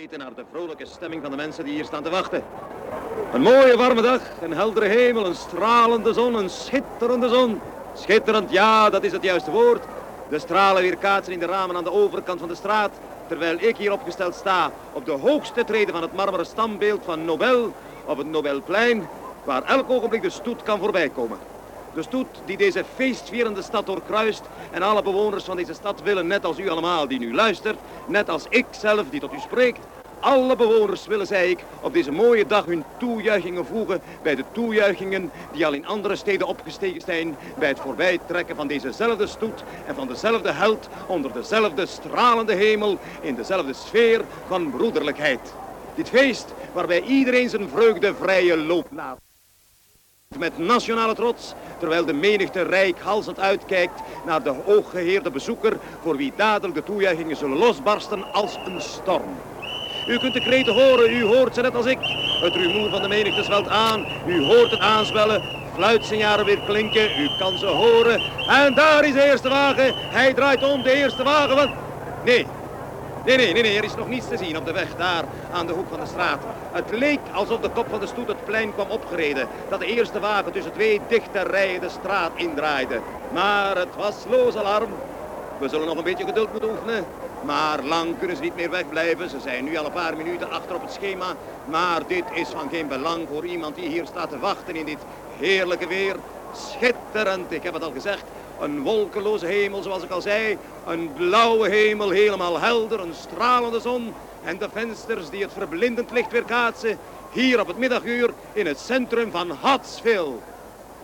weten naar de vrolijke stemming van de mensen die hier staan te wachten. Een mooie warme dag, een heldere hemel, een stralende zon, een schitterende zon. Schitterend, ja, dat is het juiste woord. De stralen weerkaatsen in de ramen aan de overkant van de straat, terwijl ik hier opgesteld sta op de hoogste trede van het marmeren stambeeld van Nobel op het Nobelplein, waar elk ogenblik de stoet kan voorbijkomen. De stoet die deze feestvierende stad doorkruist en alle bewoners van deze stad willen, net als u allemaal die nu luistert, net als ik zelf die tot u spreekt, alle bewoners willen, zei ik, op deze mooie dag hun toejuichingen voegen bij de toejuichingen die al in andere steden opgestegen zijn bij het voorbijtrekken van dezezelfde stoet en van dezelfde held onder dezelfde stralende hemel in dezelfde sfeer van broederlijkheid. Dit feest waarbij iedereen zijn vreugde vrije loop laat met nationale trots, terwijl de menigte rijkhalsend uitkijkt naar de hooggeheerde bezoeker, voor wie dadelijk de toejuichingen zullen losbarsten als een storm. U kunt de kreten horen, u hoort ze net als ik. Het rumoer van de menigte zwelt aan, u hoort het aanswellen, fluitsignalen weer klinken, u kan ze horen. En daar is de eerste wagen, hij draait om, de eerste wagen, want... Nee, Nee, nee, nee, nee, er is nog niets te zien op de weg daar aan de hoek van de straat. Het leek alsof de kop van de stoet het plein kwam opgereden. Dat de eerste wagen tussen twee dichte rijen de straat indraaide. Maar het was loos alarm. We zullen nog een beetje geduld moeten oefenen. Maar lang kunnen ze niet meer wegblijven. Ze zijn nu al een paar minuten achter op het schema. Maar dit is van geen belang voor iemand die hier staat te wachten in dit heerlijke weer. Schitterend, ik heb het al gezegd. Een wolkeloze hemel, zoals ik al zei. Een blauwe hemel, helemaal helder. Een stralende zon. En de vensters die het verblindend licht weerkaatsen. Hier op het middaguur in het centrum van Hatsville.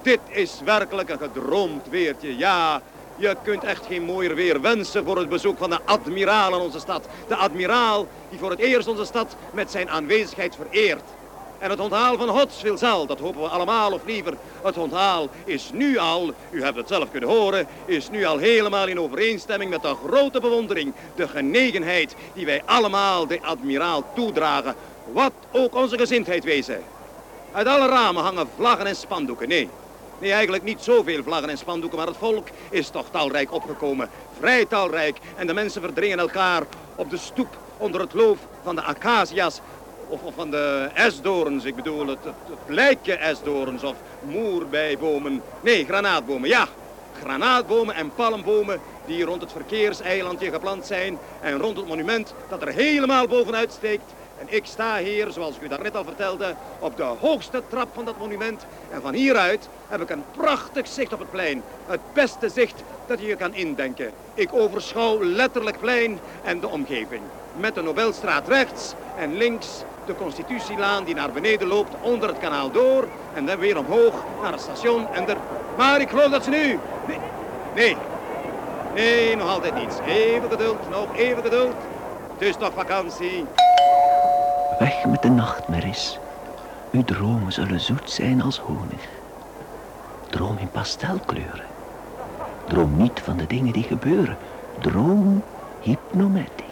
Dit is werkelijk een gedroomd weertje. Ja, je kunt echt geen mooier weer wensen voor het bezoek van de admiraal in onze stad. De admiraal die voor het eerst onze stad met zijn aanwezigheid vereert. En het onthaal van Hotsville zal, dat hopen we allemaal of liever, het onthaal is nu al, u hebt het zelf kunnen horen, is nu al helemaal in overeenstemming met de grote bewondering, de genegenheid die wij allemaal de admiraal toedragen, wat ook onze gezindheid wezen. Uit alle ramen hangen vlaggen en spandoeken, nee. Nee, eigenlijk niet zoveel vlaggen en spandoeken, maar het volk is toch talrijk opgekomen. Vrij talrijk. En de mensen verdringen elkaar op de stoep onder het loof van de acacia's of, van de esdorens, ik bedoel het, het, het of moerbijbomen. Nee, granaatbomen, ja. Granaatbomen en palmbomen die rond het verkeerseilandje geplant zijn en rond het monument dat er helemaal bovenuit steekt. En ik sta hier, zoals ik u daarnet al vertelde, op de hoogste trap van dat monument. En van hieruit heb ik een prachtig zicht op het plein. Het beste zicht dat je je kan indenken. Ik overschouw letterlijk plein en de omgeving. Met de Nobelstraat rechts en links de Constitutielaan die naar beneden loopt onder het kanaal door. En dan weer omhoog naar het station en er... Maar ik geloof dat ze nu... Nee, nee, nog altijd niets. Even geduld, nog even geduld. Het is toch vakantie. Weg met de nachtmerries. Uw dromen zullen zoet zijn als honig. Droom in pastelkleuren. Droom niet van de dingen die gebeuren. Droom hypnomatic.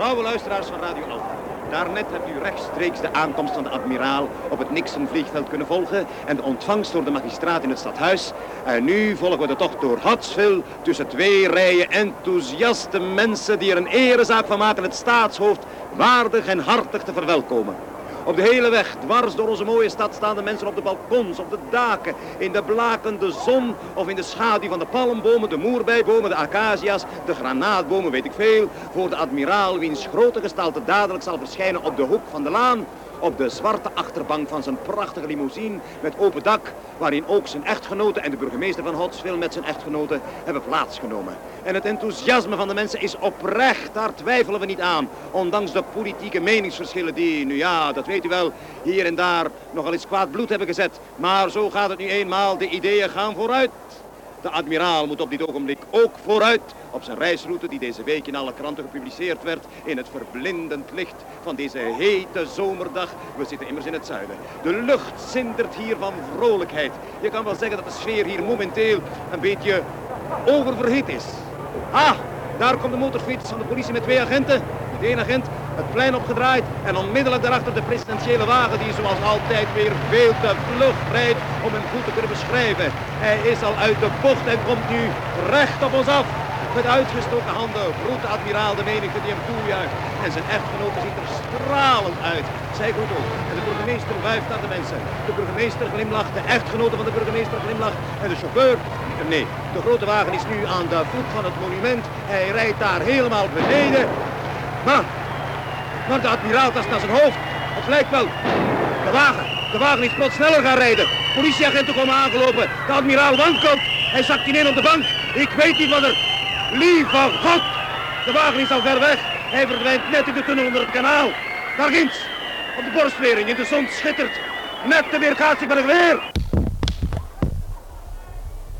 Trouwe luisteraars van Radio Alpha. Daarnet hebt u rechtstreeks de aankomst van de admiraal op het Nixon vliegveld kunnen volgen en de ontvangst door de magistraat in het stadhuis. En nu volgen we de tocht door Hutsville tussen twee rijen enthousiaste mensen die er een erezaak van maken het staatshoofd waardig en hartig te verwelkomen. Op de hele weg, dwars door onze mooie stad, staan de mensen op de balkons, op de daken, in de blakende zon of in de schaduw van de palmbomen, de moerbijbomen, de acacia's, de granaatbomen, weet ik veel, voor de admiraal wiens grote gestalte dadelijk zal verschijnen op de hoek van de laan op de zwarte achterbank van zijn prachtige limousine met open dak, waarin ook zijn echtgenote en de burgemeester van Hotsville met zijn echtgenote hebben plaatsgenomen. En het enthousiasme van de mensen is oprecht, daar twijfelen we niet aan. Ondanks de politieke meningsverschillen die, nu ja, dat weet u wel, hier en daar nogal eens kwaad bloed hebben gezet. Maar zo gaat het nu eenmaal, de ideeën gaan vooruit. De admiraal moet op dit ogenblik ook vooruit op zijn reisroute die deze week in alle kranten gepubliceerd werd in het verblindend licht van deze hete zomerdag. We zitten immers in het zuiden. De lucht zindert hier van vrolijkheid. Je kan wel zeggen dat de sfeer hier momenteel een beetje oververhit is. Ah, daar komt de motorfiets van de politie met twee agenten. De ene agent het plein opgedraaid en onmiddellijk daarachter de presidentiële wagen die zoals altijd weer veel te vlug rijdt om hem goed te kunnen beschrijven. Hij is al uit de bocht en komt nu recht op ons af. Met uitgestoken handen groet de admiraal de menigte die hem toejuicht. En zijn echtgenote ziet er stralend uit. Zij groet ook. En de burgemeester wuift naar de mensen. De burgemeester glimlacht, de echtgenote van de burgemeester glimlacht. En de chauffeur, nee, de grote wagen is nu aan de voet van het monument. Hij rijdt daar helemaal beneden. Maar, maar de admiraal tast naar zijn hoofd. Het lijkt wel. De wagen, de wagen is plots sneller gaan rijden. Politieagenten komen aangelopen. De admiraal wankelt. Hij zakt ineen op de bank. Ik weet niet wat er... Lieve God! De wagen is al ver weg. Hij verdwijnt net in de tunnel onder het kanaal. Daar ginds. Op de borstwering in de zon schittert. Net de weerkaatsing van het weer.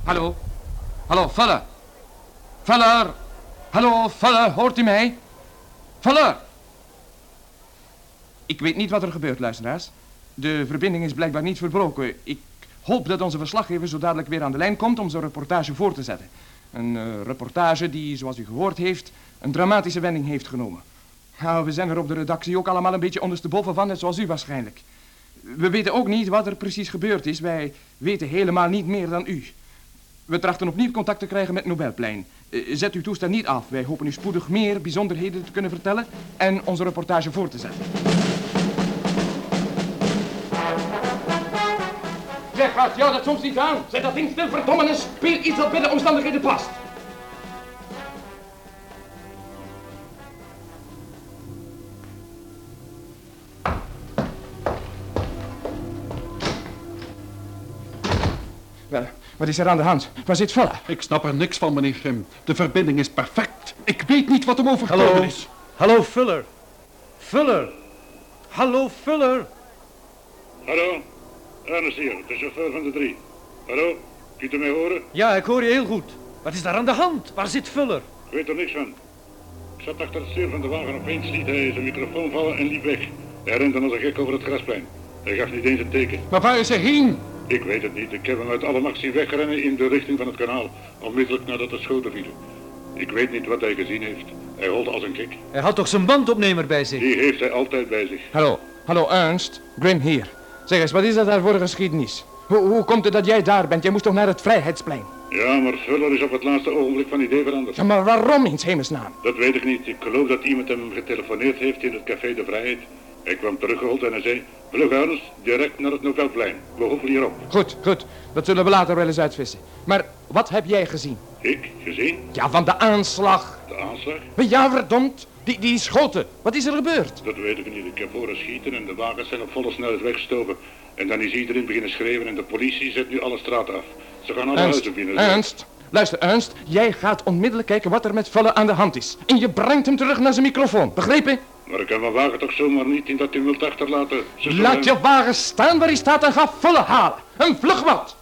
Hallo? Hallo, Vuller? Vuller? Hallo, Vuller, hoort u mij? Vuller! Ik weet niet wat er gebeurt, luisteraars. De verbinding is blijkbaar niet verbroken. Ik hoop dat onze verslaggever zo dadelijk weer aan de lijn komt om zijn reportage voor te zetten. Een eh, reportage die, zoals u gehoord heeft, een dramatische wending heeft genomen. Nou, we zijn er op de redactie ook allemaal een beetje ondersteboven van, net zoals u waarschijnlijk. We weten ook niet wat er precies gebeurd is. Wij weten helemaal niet meer dan u. We trachten opnieuw contact te krijgen met Nobelplein. Eh, Zet uw toestel niet af. Wij hopen u spoedig meer bijzonderheden te kunnen vertellen en onze reportage voor te zetten. Zeg, gaat jou dat soms niet aan? Zet dat ding stil, verdomme, en speel iets dat bij de omstandigheden past. Wel, wat is er aan de hand? Waar zit Vella? Ik snap er niks van, meneer Grim. De verbinding is perfect. Ik weet niet wat hem overkomen Hallo. is. Hallo, Fuller. Fuller. Hallo, Fuller. Hallo, Ernest hier, de chauffeur van de drie. Hallo, kunt u mij horen? Ja, ik hoor je heel goed. Wat is daar aan de hand? Waar zit Fuller? Ik weet er niks van. Ik zat achter het stuur van de wagen, opeens liet hij zijn microfoon vallen en liep weg. Hij rende als een gek over het grasplein. Hij gaf niet eens een teken. Maar waar is hij heen? Ik weet het niet, ik heb hem uit alle macht zien wegrennen in de richting van het kanaal, onmiddellijk nadat de schoten vielen. Ik weet niet wat hij gezien heeft. Hij holde als een gek. Hij had toch zijn bandopnemer bij zich? Die heeft hij altijd bij zich. Hallo, hallo Ernst, Grim hier. Zeg eens, wat is dat daar voor een geschiedenis? Hoe, hoe komt het dat jij daar bent? Jij moest toch naar het Vrijheidsplein? Ja, maar Fuller is op het laatste ogenblik van idee veranderd. Ja, maar waarom in hemelsnaam? Dat weet ik niet. Ik geloof dat iemand hem getelefoneerd heeft in het Café de Vrijheid. Hij kwam teruggehold en hij zei, vlug Ernst, direct naar het Nobelplein. We hoeven hierop. Goed, goed. Dat zullen we later wel eens uitvissen. Maar wat heb jij gezien? Ik, gezien, Ja, van de aanslag. de aanslag? Ja, verdomd. Die, die schoten. Wat is er gebeurd? Dat weet ik niet. Ik heb horen schieten en de wagens zijn op volle snelheid weggestoken. En dan is iedereen beginnen schreeuwen en de politie zet nu alle straten af. Ze gaan alle Ernst, huizen binnen. Ernst. Luister, Ernst. Jij gaat onmiddellijk kijken wat er met Vulle aan de hand is. En je brengt hem terug naar zijn microfoon. Begrepen? Maar ik kan mijn wagen toch zomaar niet in dat tumult achterlaten. Ze zullen- Laat je wagen staan waar hij staat en ga Vulle halen. Een vlug wat.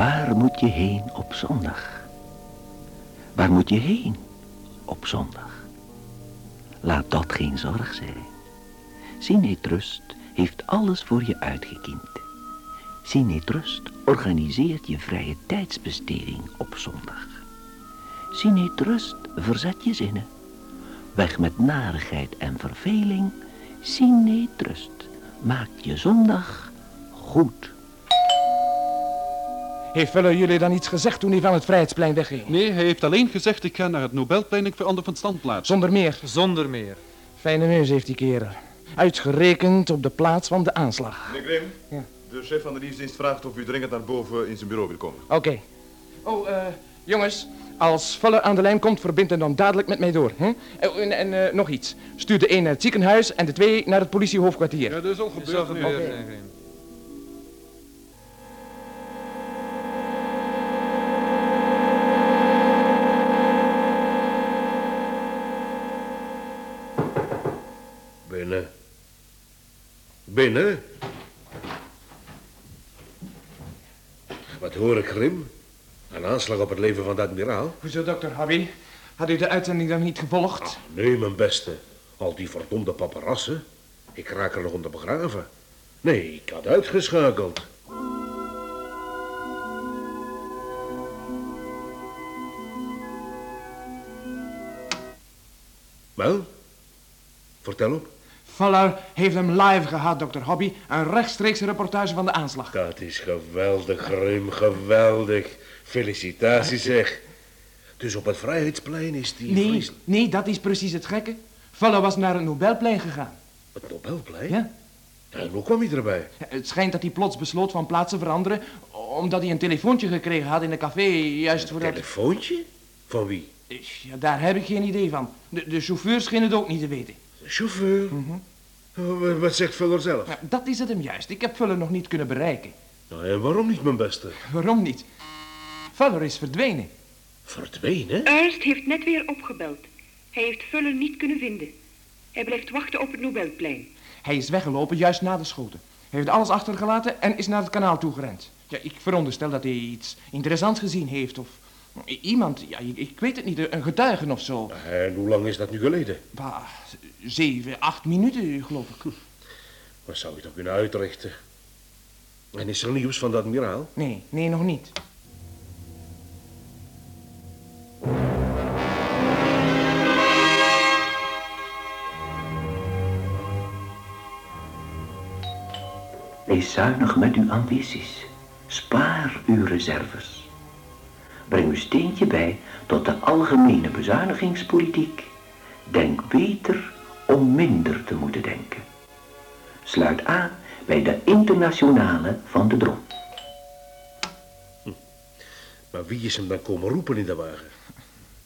Waar moet je heen op zondag? Waar moet je heen op zondag? Laat dat geen zorg zijn. Sinetrust heeft alles voor je uitgekiend. Sinetrust organiseert je vrije tijdsbesteding op zondag. Sinetrust verzet je zinnen. Weg met narigheid en verveling. Sinetrust maakt je zondag goed. Heeft Vulle jullie dan iets gezegd toen hij van het Vrijheidsplein wegging? Nee, hij heeft alleen gezegd ik ga naar het Nobelplein en ik verander van standplaats. Zonder meer. Zonder meer. Fijne neus heeft die kerel. Uitgerekend op de plaats van de aanslag. Meneer Grim, Ja. de chef van de dienstdienst vraagt of u dringend naar boven in zijn bureau wil komen. Oké. Oh, eh, jongens. Als Vulle aan de lijn komt, verbind hem dan dadelijk met mij door. Hè? Oh, En, en eh, nog iets. Stuur de een naar het ziekenhuis en de twee naar het politiehoofdkwartier. Ja, dat is al Is al gebeurd. Binnen. Binnen? Wat hoor ik, Grim? Een aanslag op het leven van de admiraal? Hoezo, dokter Harry? Had u de uitzending dan niet gevolgd? Nee, mijn beste. Al die verdomde paparassen. Ik raak er nog onder begraven. Nee, ik had uitgeschakeld. Wel? Vertel op. Fuller heeft hem live gehad, dokter Hobby. Een rechtstreeks reportage van de aanslag. Dat is geweldig, Grim, geweldig. Felicitaties, zeg. Dus op het Vrijheidsplein is die Nee, nee, dat is precies het gekke. Fuller was naar het Nobelplein gegaan. Het Nobelplein? Ja? En hoe kwam hij erbij? Het schijnt dat hij plots besloot van plaats te veranderen... omdat hij een telefoontje gekregen had in een café, juist voordat... Telefoontje? Van wie? Ja, daar heb ik geen idee van. De, de chauffeur scheen het ook niet te weten. Chauffeur? Oh, wa- Wat zegt Vuller zelf? Ja, dat is het hem juist. Ik heb Fuller nog niet kunnen bereiken. Nou, en waarom niet, mijn beste? Waarom niet? Fuller is verdwenen. Verdwenen? Ernst heeft net weer opgebeld. Hij heeft Fuller niet kunnen vinden. Hij blijft wachten op het Nobelplein. Hij is weggelopen juist na de schoten. Hij heeft alles achtergelaten en is naar het kanaal toegerend. Ja, ik veronderstel dat hij iets interessants gezien heeft of iemand, ja, ik, ik weet het niet, een getuige of zo. En hoe lang is dat nu geleden? Bah, zeven, acht minuten, geloof ik. Wat zou je dan kunnen uitrichten? En is er nieuws van de admiraal? Nee, nee, nog niet. Wees zuinig met uw ambities. Spaar uw reserves. Breng uw steentje bij tot de algemene bezuinigingspolitiek. Denk beter om minder te moeten denken. Sluit aan bij de internationale van de drom. Maar wie is hem dan komen roepen in de wagen?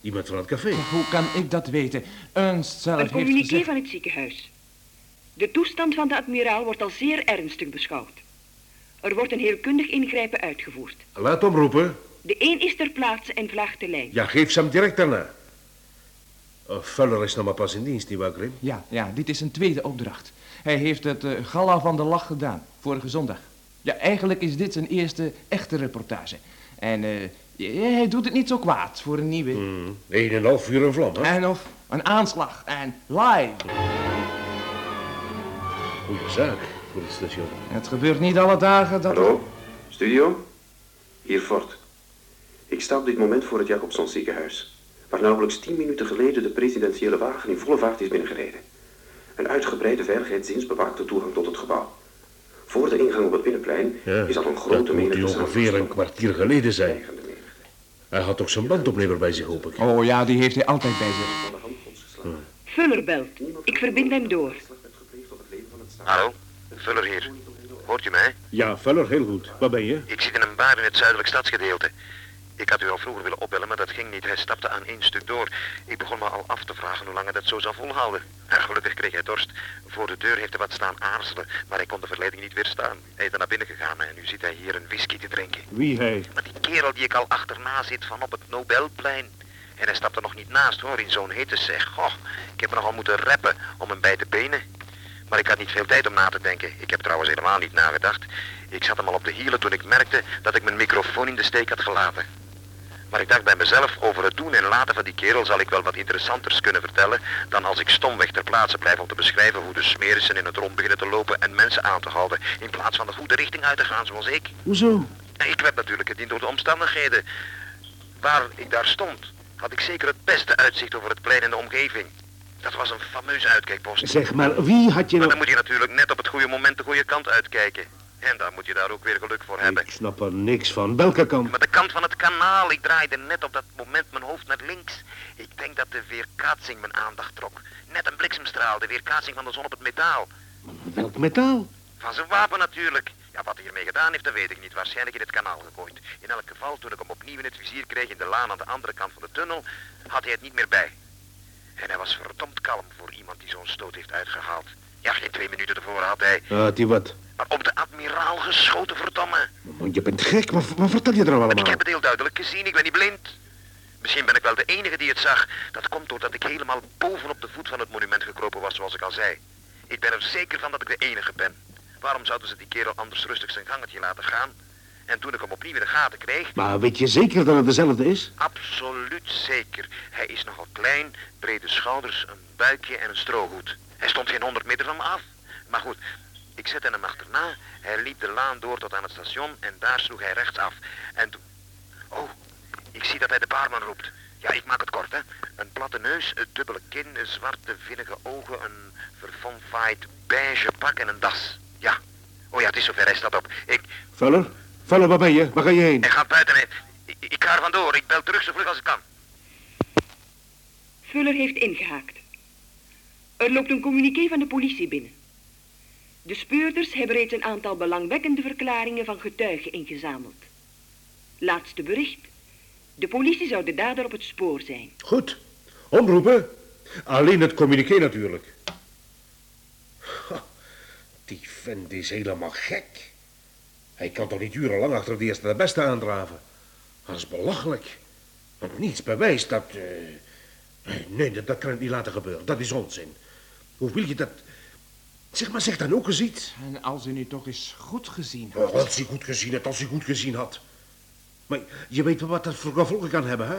Iemand van het café. Hoe kan ik dat weten? Ernst zelf Een heeft communiqué gezegd... van het ziekenhuis. De toestand van de admiraal wordt als zeer ernstig beschouwd. Er wordt een heelkundig ingrijpen uitgevoerd. Laat hem roepen. De een is ter plaatse en vlaagt de lijn. Ja, geef ze hem direct daarna. Oh, Vuller is nog maar pas in dienst, nietwaar, Grim? Ja, ja, dit is een tweede opdracht. Hij heeft het eh, Gala van de Lach gedaan, vorige zondag. Ja, eigenlijk is dit zijn eerste echte reportage. En eh, hij doet het niet zo kwaad voor een nieuwe. Hmm, Een en een half uur een vlam, hè? En of een aanslag en live. Goeie zaak voor het station. Het gebeurt niet alle dagen dat... Hallo, studio? Hier Fort. Ik sta op dit moment voor het Jacobson ziekenhuis, waar nauwelijks tien minuten geleden de presidentiële wagen in volle vaart is binnengereden. Een uitgebreide veiligheidsdienst bewaakt de toegang tot het gebouw. Voor de ingang op het binnenplein Ja, is al een grote dat moet menigte hij ongeveer een kwartier geleden zijn. Hij had ook zijn bandopnemer bij zich, hoop ik. Oh ja, die heeft hij altijd bij zich. Fuller belt. Ik verbind hem door. Hallo, Vuller hier. Hoort je mij? Ja, Vuller, heel goed. Waar ben je? Ik zit in een bar in het zuidelijk stadsgedeelte. Ik had u al vroeger willen opbellen, maar dat ging niet. Hij stapte aan één stuk door. Ik begon me al af te vragen hoe lang hij dat zo zou volhouden. En gelukkig kreeg hij dorst. Voor de deur heeft hij wat staan aarzelen, maar hij kon de verleiding niet weerstaan. Hij is er naar binnen gegaan en nu zit hij hier een whisky te drinken. Wie hij? Maar die kerel die ik al achterna zit van op het Nobelplein. En hij stapt er nog niet naast hoor, in zo'n hitte zeg. Goh, ik heb nogal moeten reppen om hem bij te benen. Maar ik had niet veel tijd om na te denken. Ik heb trouwens helemaal niet nagedacht. Ik zat hem al op de hielen toen ik merkte dat ik mijn microfoon in de steek had gelaten. Maar ik dacht bij mezelf, over het doen en laten van die kerel zal ik wel wat interessanters kunnen vertellen dan als ik stomweg ter plaatse blijf om te beschrijven hoe de smerissen in het rond beginnen te lopen en mensen aan te houden, in plaats van de goede richting uit te gaan zoals ik. Hoezo? Ik werd natuurlijk gediend door de omstandigheden. Waar ik daar stond, had ik zeker het beste uitzicht over het plein en de omgeving. Dat was een fameuze uitkijkpost. Zeg maar, wie had je Maar nou... dan moet je natuurlijk net op het goede moment de goede kant uitkijken. En daar moet je daar ook weer geluk voor hebben. Ik snap er niks van. Welke kant? Maar de kant van het kanaal, ik draaide net op dat moment mijn hoofd naar links. Ik denk dat de weerkaatsing mijn aandacht trok. Net een bliksemstraal, de weerkaatsing van de zon op het metaal. Welk metaal? Van zijn wapen natuurlijk. Ja, wat hij hiermee gedaan heeft, dat weet ik niet. Waarschijnlijk in het kanaal gegooid. In elk geval, toen ik hem opnieuw in het vizier kreeg in de laan aan de andere kant van de tunnel, had hij het niet meer bij. En hij was verdomd kalm voor iemand die zo'n stoot heeft uitgehaald. Ja, geen twee minuten ervoor had hij Had hij wat? Maar op de admiraal geschoten, verdomme. Want je bent gek. Wat, wat vertel je er nou Ik allemaal? heb het heel duidelijk gezien, ik ben niet blind. Misschien ben ik wel de enige die het zag. Dat komt doordat ik helemaal bovenop de voet van het monument gekropen was, zoals ik al zei. Ik ben er zeker van dat ik de enige ben. Waarom zouden ze die kerel anders rustig zijn gangetje laten gaan? En toen ik hem opnieuw in de gaten kreeg, Maar weet je zeker dat het dezelfde is? absoluut zeker. Hij is nogal klein, brede schouders, een buikje en een strohoed. Hij stond geen honderd meter van me af. Maar goed, ik zette hem achterna. Hij liep de laan door tot aan het station en daar sloeg hij rechtsaf. En toen... Oh, ik zie dat hij de baarman roept. Ja, ik maak het kort, hè. Een platte neus, een dubbele kin, een zwarte vinnige ogen, een verfonfaaid beige pak en een das. Ja. Oh ja, het is zover, hij staat op. Ik... Vuller? Vuller, waar ben je? Waar ga je heen? Hij gaat buiten, hè. Ik, ik ga er vandoor. Ik bel terug zo vlug als ik kan. Fuller heeft ingehaakt. Er loopt een communiqué van de politie binnen. De speurders hebben reeds een aantal belangwekkende verklaringen van getuigen ingezameld. Laatste bericht. De politie zou de dader op het spoor zijn. Goed. Omroepen. Alleen het communiqué natuurlijk. Die vent is helemaal gek. Hij kan toch niet urenlang achter de eerste de beste aandraven. Dat is belachelijk. Want niets bewijst dat... eh, Nee, dat, dat kan het niet laten gebeuren. Dat is onzin. Hoe wil je dat... Zeg maar, zeg dan ook eens iets. En als u nu toch eens goed gezien Oh, had. als hij goed gezien had, als hij goed gezien had. Maar je weet wel wat dat voor gevolgen kan hebben, hè?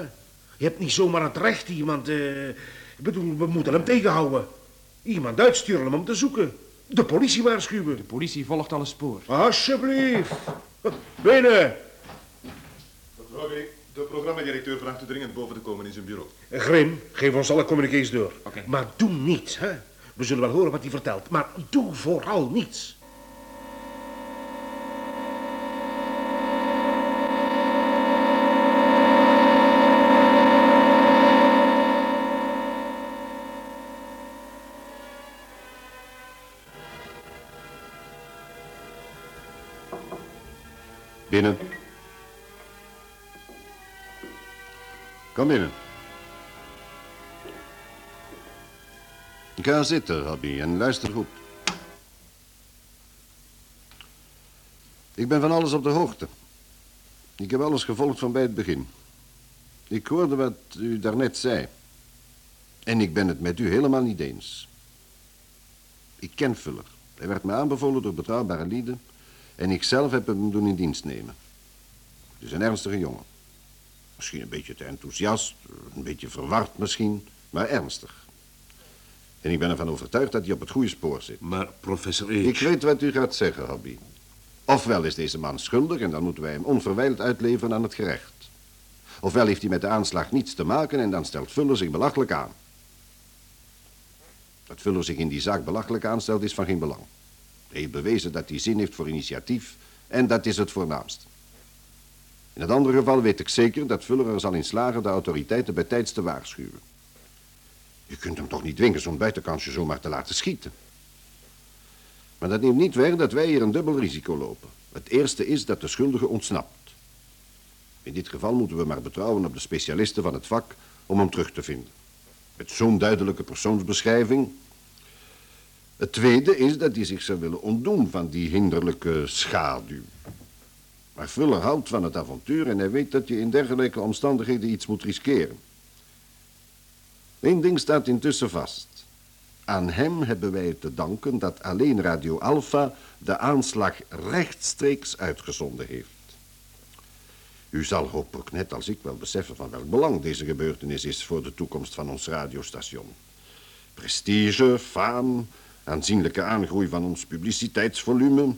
Je hebt niet zomaar het recht iemand... eh, ik bedoel, we moeten hem tegenhouden. Iemand uitsturen om hem te zoeken. De politie waarschuwen. De politie volgt al een spoor. Alsjeblieft. Binnen. Mevrouw de programmadirecteur vraagt u dringend boven te komen in zijn bureau. Grim, geef ons alle communiqués door. Maar doe niets, hè? We zullen wel horen wat hij vertelt, maar doe vooral niets. Binnen. Kom binnen. Ga zitten, Abby, en luister goed. Ik ben van alles op de hoogte. Ik heb alles gevolgd van bij het begin. Ik hoorde wat u daarnet zei. En ik ben het met u helemaal niet eens. Ik ken Fuller. Hij werd me aanbevolen door betrouwbare lieden... en ik zelf heb hem doen in dienst nemen. Het is een ernstige jongen. Misschien een beetje te enthousiast, een beetje verward misschien, maar ernstig. En ik ben ervan overtuigd dat hij op het goede spoor zit. Maar professor H... Ik weet wat u gaat zeggen, Hobby. Ofwel is deze man schuldig en dan moeten wij hem onverwijld uitleveren aan het gerecht. Ofwel heeft hij met de aanslag niets te maken en dan stelt Fuller zich belachelijk aan. Dat Fuller zich in die zaak belachelijk aanstelt is van geen belang. Hij heeft bewezen dat hij zin heeft voor initiatief en dat is het voornaamst. In het andere geval weet ik zeker dat Fuller er zal in slagen de autoriteiten bij tijds te waarschuwen. Je kunt hem toch niet dwingen zo'n buitenkansje zomaar te laten schieten. Maar dat neemt niet weg dat wij hier een dubbel risico lopen. Het eerste is dat de schuldige ontsnapt. In dit geval moeten we maar betrouwen op de specialisten van het vak om hem terug te vinden. Met zo'n duidelijke persoonsbeschrijving. Het tweede is dat hij zich zou willen ontdoen van die hinderlijke schaduw. Maar Fuller houdt van het avontuur en hij weet dat je in dergelijke omstandigheden iets moet riskeren. Eén ding staat intussen vast. Aan hem hebben wij te danken dat alleen Radio Alpha de aanslag rechtstreeks uitgezonden heeft. U zal hopelijk net als ik wel beseffen van welk belang deze gebeurtenis is voor de toekomst van ons radiostation. Prestige, faam, aanzienlijke aangroei van ons publiciteitsvolume.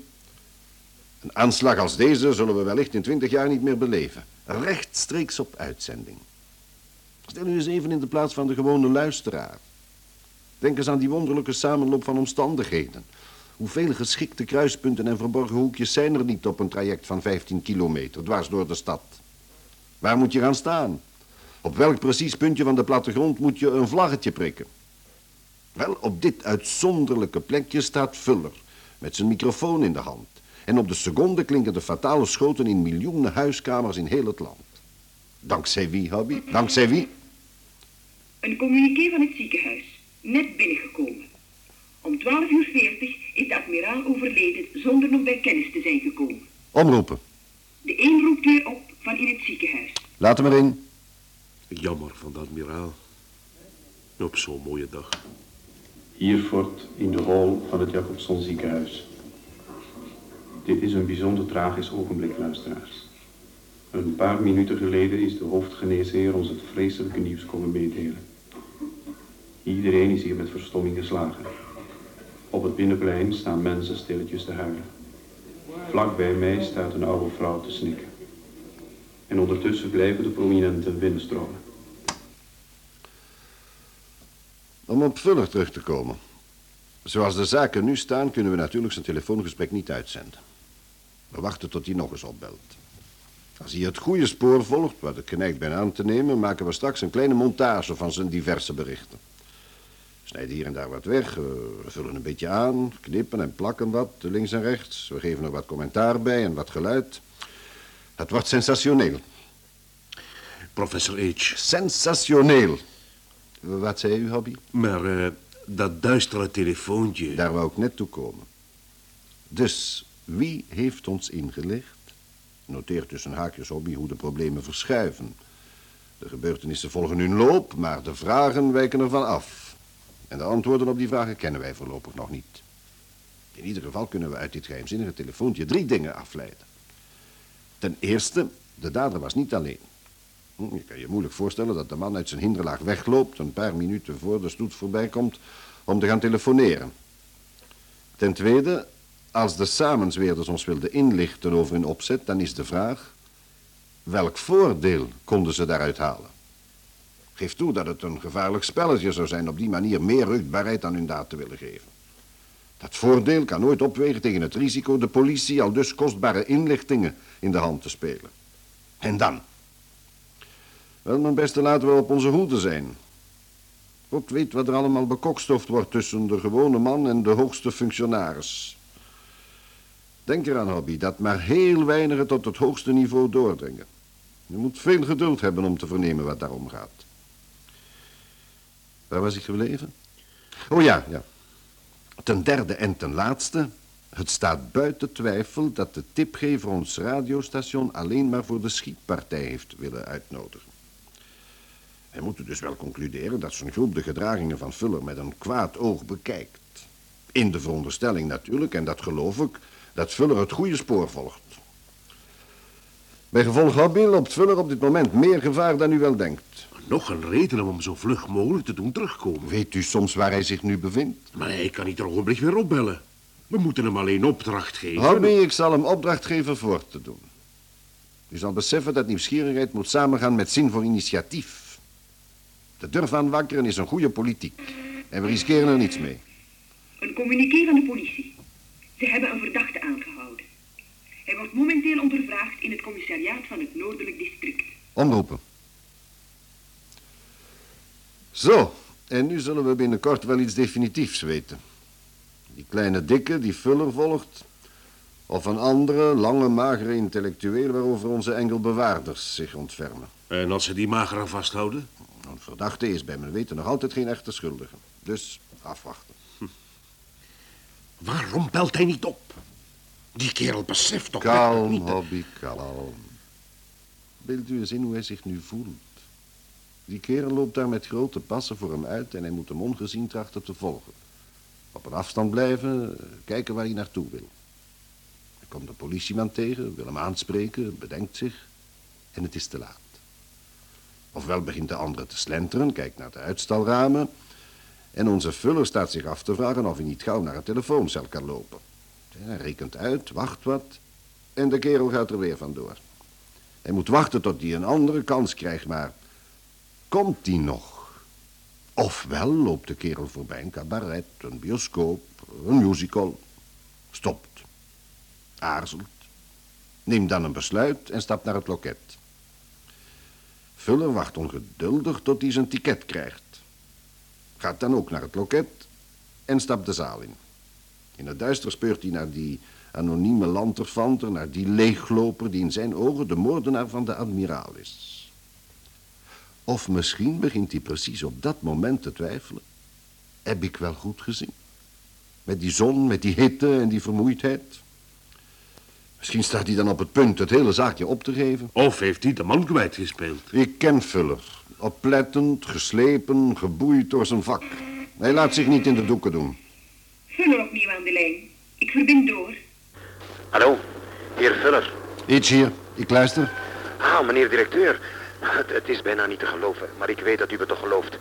Een aanslag als deze zullen we wellicht in twintig jaar niet meer beleven. Rechtstreeks op uitzending. Stel u eens even in de plaats van de gewone luisteraar. Denk eens aan die wonderlijke samenloop van omstandigheden. Hoeveel geschikte kruispunten en verborgen hoekjes zijn er niet op een traject van 15 kilometer, dwars door de stad? Waar moet je gaan staan? Op welk precies puntje van de plattegrond moet je een vlaggetje prikken? Wel, op dit uitzonderlijke plekje staat Vuller, met zijn microfoon in de hand. En op de seconde klinken de fatale schoten in miljoenen huiskamers in heel het land. Dankzij wie, Hobby? Dankzij wie? Een communiqué van het ziekenhuis. Net binnengekomen. Om 12 uur 40 is de admiraal overleden zonder nog bij kennis te zijn gekomen. Omroepen. De een roept weer op van in het ziekenhuis. Laat hem erin. Jammer van de admiraal. Op zo'n mooie dag. Hiervoort in de hall van het Jacobson ziekenhuis. Dit is een bijzonder tragisch ogenblik, luisteraars. Een paar minuten geleden is de hoofdgeneesheer ons het vreselijke nieuws komen meedelen. Iedereen is hier met verstomming geslagen. Op het binnenplein staan mensen stilletjes te huilen. Vlak bij mij staat een oude vrouw te snikken. En ondertussen blijven de prominenten binnenstromen. Om op Vuller terug te komen. Zoals de zaken nu staan, kunnen we natuurlijk zijn telefoongesprek niet uitzenden. We wachten tot hij nog eens opbelt. Als hij het goede spoor volgt, wat ik geneigd ben aan te nemen, maken we straks een kleine montage van zijn diverse berichten. Snijden hier en daar wat weg, we vullen een beetje aan, knippen en plakken wat, links en rechts. We geven er wat commentaar bij en wat geluid. Het wordt sensationeel. Professor H. Sensationeel. Wat zei u, Hobby? Maar eh, dat duistere telefoontje... Daar wou ik net toe komen. Dus, wie heeft ons ingelicht? Noteer tussen haakjes, Hobby, hoe de problemen verschuiven. De gebeurtenissen volgen hun loop, maar de vragen wijken ervan af. En de antwoorden op die vragen kennen wij voorlopig nog niet. In ieder geval kunnen we uit dit geheimzinnige telefoontje drie dingen afleiden. Ten eerste, de dader was niet alleen. Hm, Je kan je moeilijk voorstellen dat de man uit zijn hinderlaag wegloopt... een paar minuten voor de stoet voorbij komt om te gaan telefoneren. Ten tweede, als de samenzweerders ons wilden inlichten over hun opzet... dan is de vraag, welk voordeel konden ze daaruit halen? Geef toe dat het een gevaarlijk spelletje zou zijn... op die manier meer rugbaarheid aan hun daad te willen geven. Dat voordeel kan nooit opwegen tegen het risico... de politie al dus kostbare inlichtingen in de hand te spelen. En dan? Wel, mijn beste, laten we op onze hoede zijn. God weet wat er allemaal bekokstoft wordt tussen de gewone man en de hoogste functionaris. Denk eraan, Hobby, dat maar heel weinigen tot het hoogste niveau doordringen. Je moet veel geduld hebben om te vernemen wat daarom gaat. Waar was ik gebleven? Oh ja, ja. Ten derde en ten laatste. Het staat buiten twijfel dat de tipgever ons radiostation alleen maar voor de schietpartij heeft willen uitnodigen. Wij moeten dus wel concluderen dat zijn groep de gedragingen van Fuller met een kwaad oog bekijkt. In de veronderstelling natuurlijk, en dat geloof ik, dat Fuller het goede spoor volgt. Bij gevolg Hobby loopt Fuller op dit moment meer gevaar dan u wel denkt. Nog een reden om hem zo vlug mogelijk te doen terugkomen. Weet u soms waar hij zich nu bevindt? Maar hij kan niet een ogenblik weer opbellen. We moeten hem alleen opdracht geven. Hobby, ik zal hem opdracht geven voor te doen. U zal beseffen dat nieuwsgierigheid moet samengaan met zin voor initiatief. De durf aanwakkeren is een goede politiek. En we riskeren er niets mee. Een communiqué van de politie. Ze hebben een verdachte. Hij wordt momenteel ondervraagd in het commissariaat van het Noordelijk District. Omroepen. Zo, en nu zullen we binnenkort wel iets definitiefs weten. Die kleine dikke die Fuller volgt. Of een andere, lange, magere intellectueel waarover onze engelbewaarders zich ontfermen. En als ze die magere vasthouden? Een verdachte is bij mijn weten nog altijd geen echte schuldige. Dus afwachten. Waarom belt hij niet op? Die kerel beseft toch Kalm, niet... Hobby, kalm. Beeld u eens in hoe hij zich nu voelt. Die kerel loopt daar met grote passen voor hem uit en hij moet hem ongezien trachten te volgen. Op een afstand blijven, kijken waar hij naartoe wil. Er komt een politieman tegen, wil hem aanspreken, bedenkt zich en het is te laat. Ofwel begint de andere te slenteren, kijkt naar de uitstalramen en onze vuller staat zich af te vragen of hij niet gauw naar het telefooncel kan lopen. Hij rekent uit, wacht wat en de kerel gaat er weer vandoor. Hij moet wachten tot hij een andere kans krijgt, maar komt die nog? Ofwel loopt de kerel voorbij een cabaret, een bioscoop, een musical. Stopt. Aarzelt. Neemt dan een besluit en stapt naar het loket. Vuller wacht ongeduldig tot hij zijn ticket krijgt. Gaat dan ook naar het loket en stapt de zaal in. In het duister speurt hij naar die anonieme lanterfanter, naar die leegloper die in zijn ogen de moordenaar van de admiraal is. Of misschien begint hij precies op dat moment te twijfelen. Heb ik wel goed gezien? Met die zon, met die hitte en die vermoeidheid. Misschien staat hij dan op het punt het hele zaakje op te geven. Of heeft hij de man kwijtgespeeld? Ik ken Fuller. Oplettend, geslepen, geboeid door zijn vak. Hij laat zich niet in de doeken doen. Vuller de lijn. Ik verbind door. Hallo, heer Vuller. Iets hier, ik luister. Ah, meneer directeur. Het, het is bijna niet te geloven, maar ik weet dat u me toch gelooft.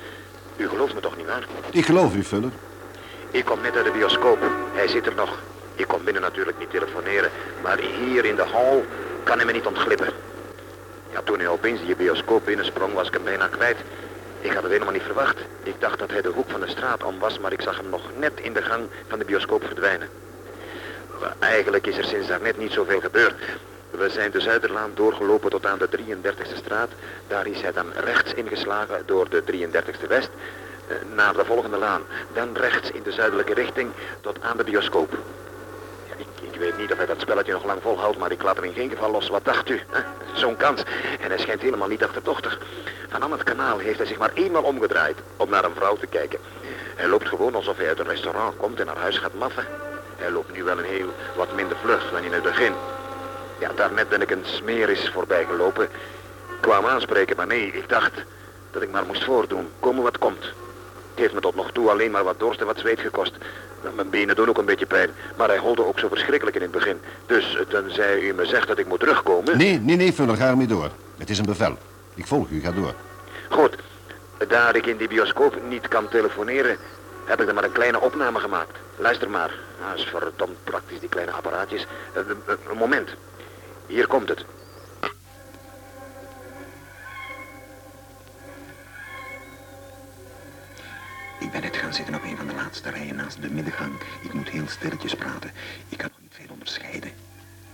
U gelooft me toch niet waar? Ik geloof u, Fuller. Ik kom net uit de bioscoop. Hij zit er nog. Ik kon binnen natuurlijk niet telefoneren, maar hier in de hal kan hij me niet ontglippen. Ja, toen hij opeens die bioscoop binnensprong, was ik hem bijna kwijt. Ik had het helemaal niet verwacht. Ik dacht dat hij de hoek van de straat om was, maar ik zag hem nog net in de gang van de bioscoop verdwijnen. Eigenlijk is er sinds daarnet niet zoveel gebeurd. We zijn de Zuiderlaan doorgelopen tot aan de 33e straat. Daar is hij dan rechts ingeslagen door de 33e West eh, naar de volgende laan. Dan rechts in de zuidelijke richting tot aan de bioscoop. Ik, weet niet of hij dat spelletje nog lang volhoudt, maar ik laat hem in geen geval los. Wat dacht u? Zo'n kans. En hij schijnt helemaal niet achterdochtig. Vanaf het kanaal heeft hij zich maar eenmaal omgedraaid om naar een vrouw te kijken. Hij loopt gewoon alsof hij uit een restaurant komt en naar huis gaat maffen. Hij loopt nu wel een heel wat minder vlug dan in het begin. Ja, daarnet ben ik een smeris voorbij gelopen. Kwam aanspreken, maar nee, ik dacht dat ik maar moest voordoen. Komen wat komt. Het heeft me tot nog toe alleen maar wat dorst en wat zweet gekost. Mijn benen doen ook een beetje pijn, maar hij holde ook zo verschrikkelijk in het begin. Dus eh, tenzij u me zegt dat ik moet terugkomen... Nee, nee, nee, Fuller, ga ermee door. Het is een bevel. Ik volg u, ga door. Goed, daar ik in die bioscoop niet kan telefoneren, heb ik er maar een kleine opname gemaakt. Luister maar. Nou, is verdomd praktisch, die kleine apparaatjes. Eh, eh, Een moment. Hier komt het. Ik ben net gaan zitten op een van de laatste rijen naast de middengang. Ik moet heel stilletjes praten. Ik kan nog niet veel onderscheiden.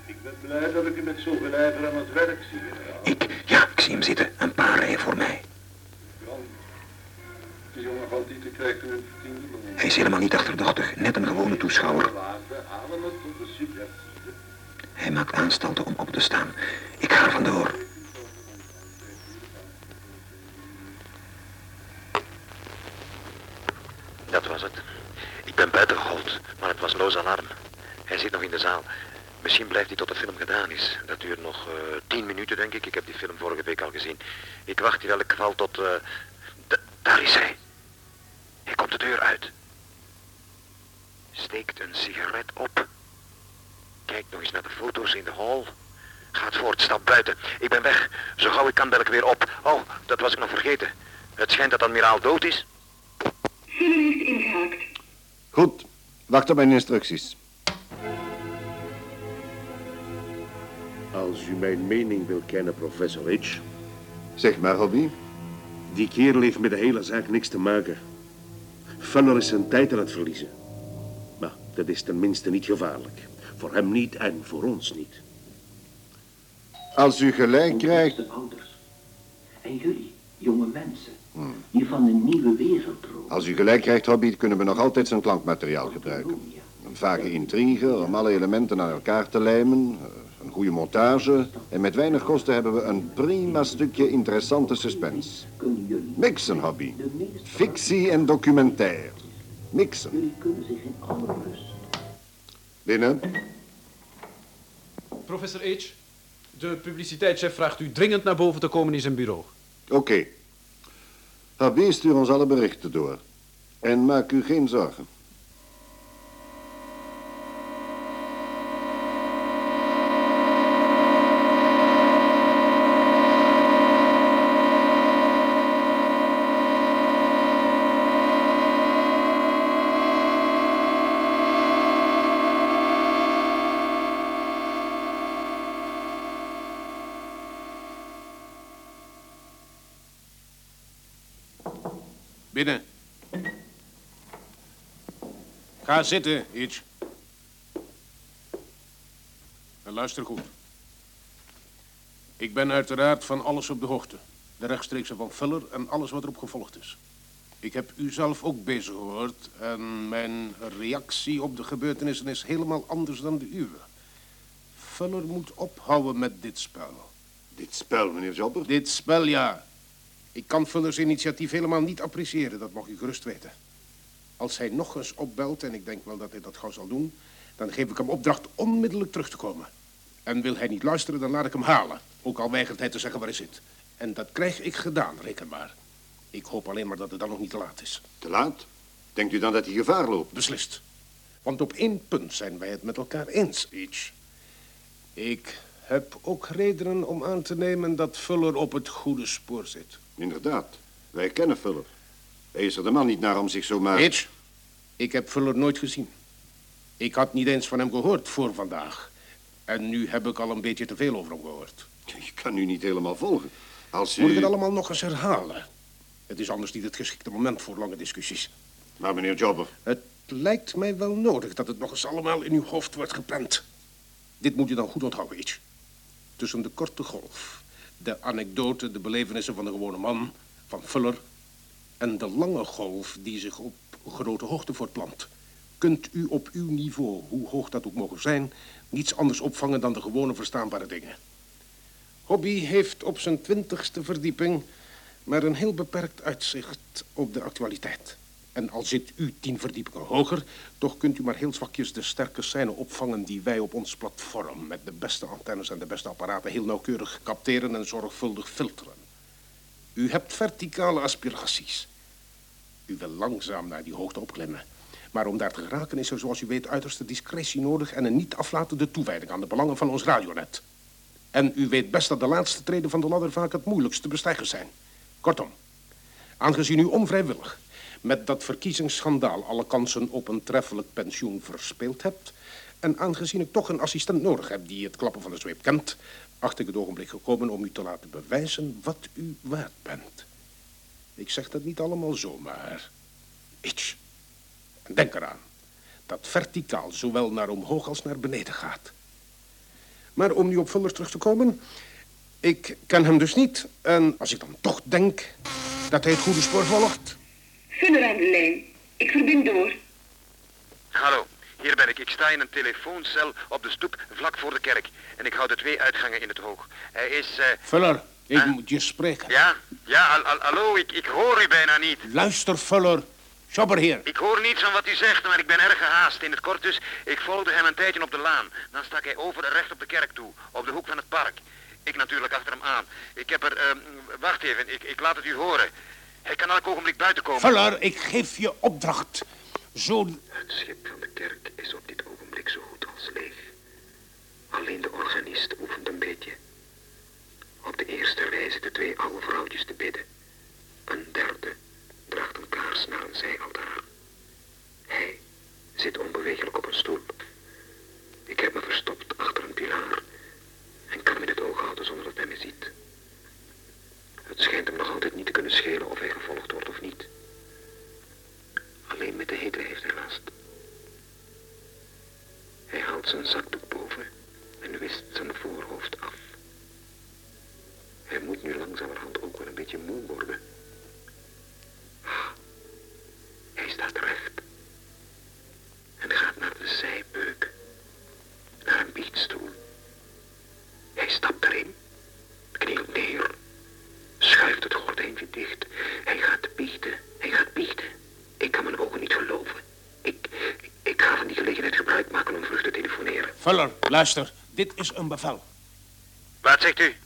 Ik ben blij dat ik u met zoveel ijver aan het werk zie, generaal. Ik, ja, ik zie hem zitten. Een paar rijen voor mij. De jongen valt niet te krijgen een verdiende. Hij is helemaal niet achterdochtig. Net een gewone toeschouwer. Hij maakt aanstalten om op te staan. Ik ga er vandoor. Dat was het. Ik ben buiten gehold, alarm. Hij zit nog in de zaal. Misschien blijft hij tot de film gedaan is. Dat duurt nog eh, tien minuten, denk ik. Ik heb die film vorige week al gezien. Ik wacht in elk geval tot... eh, daar is hij. Hij komt de deur uit. Steekt een sigaret op. Kijkt nog eens naar de foto's in de hal. Gaat voort, stap buiten. Ik ben weg. Zo gauw ik kan bel ik weer op. Oh, dat was ik nog vergeten. Het schijnt dat admiraal dood is. Heeft ingehaakt. Goed, wacht op mijn instructies. Als u mijn mening wil kennen, professor Hitch. Zeg maar, Hobby. Die kerel heeft met de hele zaak niks te maken. Fuller is zijn tijd aan het verliezen. Maar dat is tenminste niet gevaarlijk. Voor hem niet en voor ons niet. Als u gelijk krijgt... En jullie, jonge mensen, die van een nieuwe wereld dromen. Als u gelijk krijgt, Hobby, kunnen we nog altijd zijn klankmateriaal gebruiken. Een vage intrigue om alle elementen aan elkaar te lijmen. eh, Een goede montage. En met weinig kosten hebben we een prima stukje interessante suspense. Mixen, Hobby. Fictie en documentaire. Mixen. Jullie kunnen zich in alle rust. Binnen. Professor H., de publiciteitschef vraagt u dringend naar boven te komen in zijn bureau. Oké. Hobby, stuur ons alle berichten door. En maak u geen zorgen. Ga zitten, Hitch. En luister goed. Ik ben uiteraard van alles op de hoogte. De rechtstreekse van Fuller en alles wat erop gevolgd is. Ik heb u zelf ook bezig gehoord en mijn reactie op de gebeurtenissen is helemaal anders dan de uwe. Fuller moet ophouden met dit spel. Dit spel, meneer Jobber? Dit spel, ja. Ik kan Fullers initiatief helemaal niet appreciëren, dat mag u gerust weten. Als hij nog eens opbelt, en ik denk wel dat hij dat gauw zal doen... dan geef ik hem opdracht onmiddellijk terug te komen. En wil hij niet luisteren, dan laat ik hem halen. Ook al weigert hij te zeggen waar hij zit. En dat krijg ik gedaan, reken maar. Ik hoop alleen maar dat het dan nog niet te laat is. Te laat? Denkt u dan dat hij gevaar loopt? Beslist. Want op één punt zijn wij het met elkaar eens, Hitch. Ik heb ook redenen om aan te nemen dat Fuller op het goede spoor zit. Inderdaad. Wij kennen Fuller. Hij is er de man niet naar om zich zo maar... Ik heb Fuller nooit gezien. Ik had niet eens van hem gehoord voor vandaag. En nu heb ik al een beetje te veel over hem gehoord. Je kan u niet helemaal volgen. Als u... Moet ik het allemaal nog eens herhalen? Het is anders niet het geschikte moment voor lange discussies. Maar meneer Jobber... Het lijkt mij wel nodig dat het nog eens allemaal in uw hoofd wordt gepland. Dit moet je dan goed onthouden, iets. Tussen de korte golf, de anekdote, de belevenissen van de gewone man, van Fuller... en de lange golf die zich op grote hoogte voortplant... kunt u op uw niveau, hoe hoog dat ook mogen zijn... niets anders opvangen dan de gewone verstaanbare dingen. Hobby heeft op zijn twintigste verdieping maar een heel beperkt uitzicht op de actualiteit. En al zit u tien verdiepingen hoger, toch kunt u maar heel zwakjes de sterke scène opvangen die wij op ons platform met de beste antennes en de beste apparaten heel nauwkeurig capteren en zorgvuldig filteren. U hebt verticale aspiraties. U wil langzaam naar die hoogte opklimmen. Maar om daar te geraken is er, zoals u weet, uiterste discretie nodig en een niet aflatende toewijding aan de belangen van ons radionet. En u weet best dat de laatste treden van de ladder vaak het moeilijkst te bestijgen zijn. Kortom, aangezien u onvrijwillig met dat verkiezingsschandaal alle kansen op een treffelijk pensioen verspeeld hebt... en aangezien ik toch een assistent nodig heb die het klappen van de zweep kent... acht ik het ogenblik gekomen om u te laten bewijzen wat u waard bent. Ik zeg dat niet allemaal zomaar. Iets. En denk eraan dat verticaal zowel naar omhoog als naar beneden gaat. Maar om nu op Vullers terug te komen... Ik ken hem dus niet. En als ik dan toch denk dat hij het goede spoor volgt... Vuller aan de lijn. Ik verbind door. Hallo, hier ben ik. Ik sta in een telefooncel op de stoep vlak voor de kerk. En ik hou de twee uitgangen in het oog. Hij is... eh Vuller, ik moet je spreken. Ja, ja, al- al- hallo, ik, ik hoor u bijna niet. Luister, Vuller. Jobber hier. Ik hoor niets van wat u zegt, maar ik ben erg gehaast. In het kort dus, ik volgde hem een tijdje op de laan. Dan stak hij over recht op de kerk toe, op de hoek van het park. Ik natuurlijk achter hem aan. Ik heb er... ehm, wacht even, ik, ik laat het u horen. Hij kan elk ogenblik buiten komen. Vuller, ik geef je opdracht. Zo... Het schip van de kerk is op dit ogenblik zo goed als leeg. Alleen de organist oefent een beetje. Op de eerste rij zitten twee oude vrouwtjes te bidden. Een derde draagt een kaars naar een zijaltaar. Hij zit onbewegelijk op een stoel. Ik heb me verstopt achter een pilaar en kan in het oog houden zonder dat hij me ziet. Het schijnt hem nog altijd niet te kunnen schelen of hij gevolgd wordt of niet. Alleen met de hitte heeft hij last. Hij haalt zijn zakdoek boven en wist zijn voorhoofd af. Hij moet nu langzamerhand ook wel een beetje moe worden. Ah, Hij staat recht en gaat naar de zijbeuk, naar een biechtstoel. Hij stapt erin, knielt neer, schuift het gordijntje dicht. Hij gaat biechten, hij gaat biechten. Ik kan mijn ogen niet geloven. Ik, ik, ik ga van die gelegenheid gebruik maken om vlug te telefoneren. Vuller, luister. Dit is een bevel. Wat zegt u?